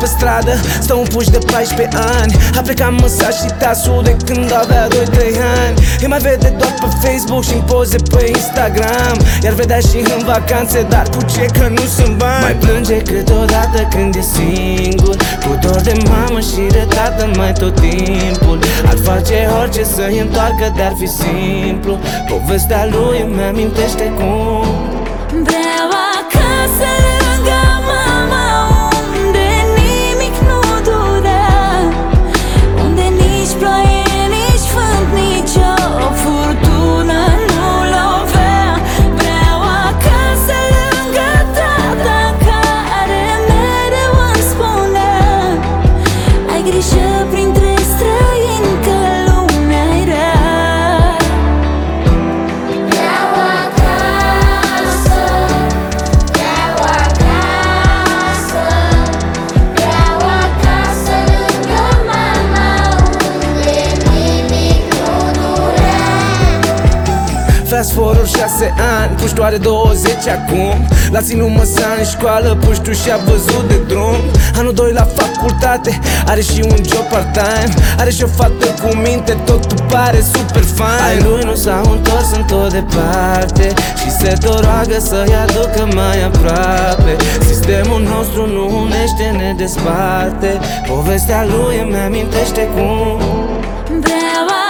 pe stradă. Stă un puș de 14 ani. A plecat măsa și tasul de când avea 2-3 ani. Îi mai vede doar pe Facebook și în poze pe Instagram. Iar vedea și în vacanțe, dar cu ce că nu sunt bani? Mai plânge câteodată când e singur. Cu dor de mamă și de tată mai tot timpul. Ar face orice să-i întoarcă, dar fi simplu. Povestea lui îmi amintește cum Vreau Fast forward 6 ani, puștiu are 20 acum. L-a ținut măsa în școală, puștiu și-a văzut de drum. Anul 2 la facultate, are și un job part-time. Are și o fată cu minte, totul pare super fine. Ai lui nu s-au întors în tot departe Și se tot roagă să-i aducă mai aproape. Sistemul nostru nu unește, ne desparte. Povestea lui îmi amintește cum Vreau